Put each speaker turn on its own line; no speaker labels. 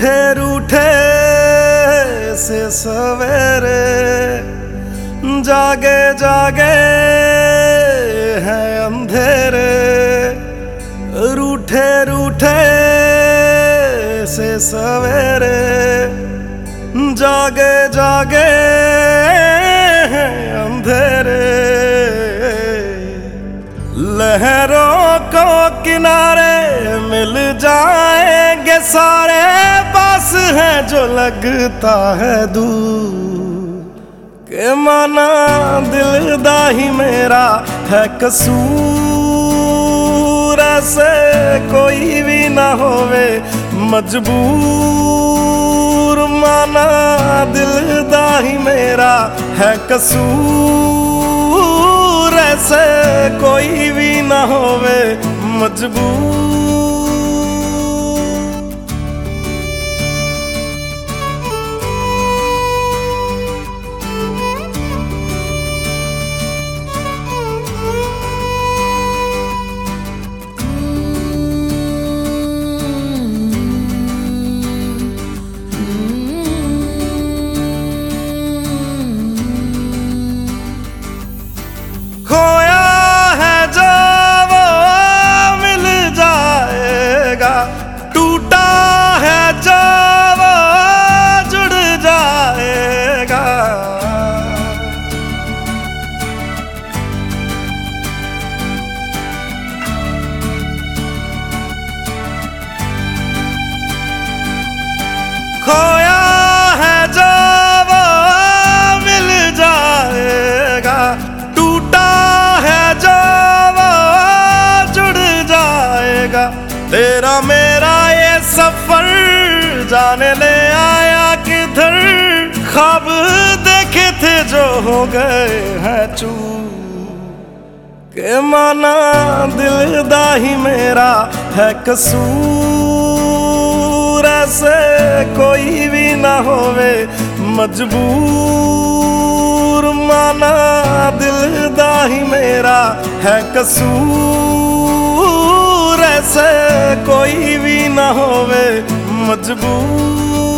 रूठे रूठे से सवेरे जागे जागे हैं अंधेरे। रूठे रूठे से सवेरे जागे जागे है जो लगता है दूर। के माना दिल दा ही मेरा है कसूर। ऐसे कोई भी ना होवे मजबूर। माना दिल दा ही मेरा है कसूर। ऐसे कोई भी ना होवे मजबूर। तेरा मेरा ये सफ़र जाने ले आया किधर? ख्वाब देखे थे जो हो गए हैं चू। के माना दिल दा ही मेरा है कसूर, ऐसे कोई भी ना होवे मजबूर। माना दिल दा ही मेरा है कसूर। ना होवे मजबूर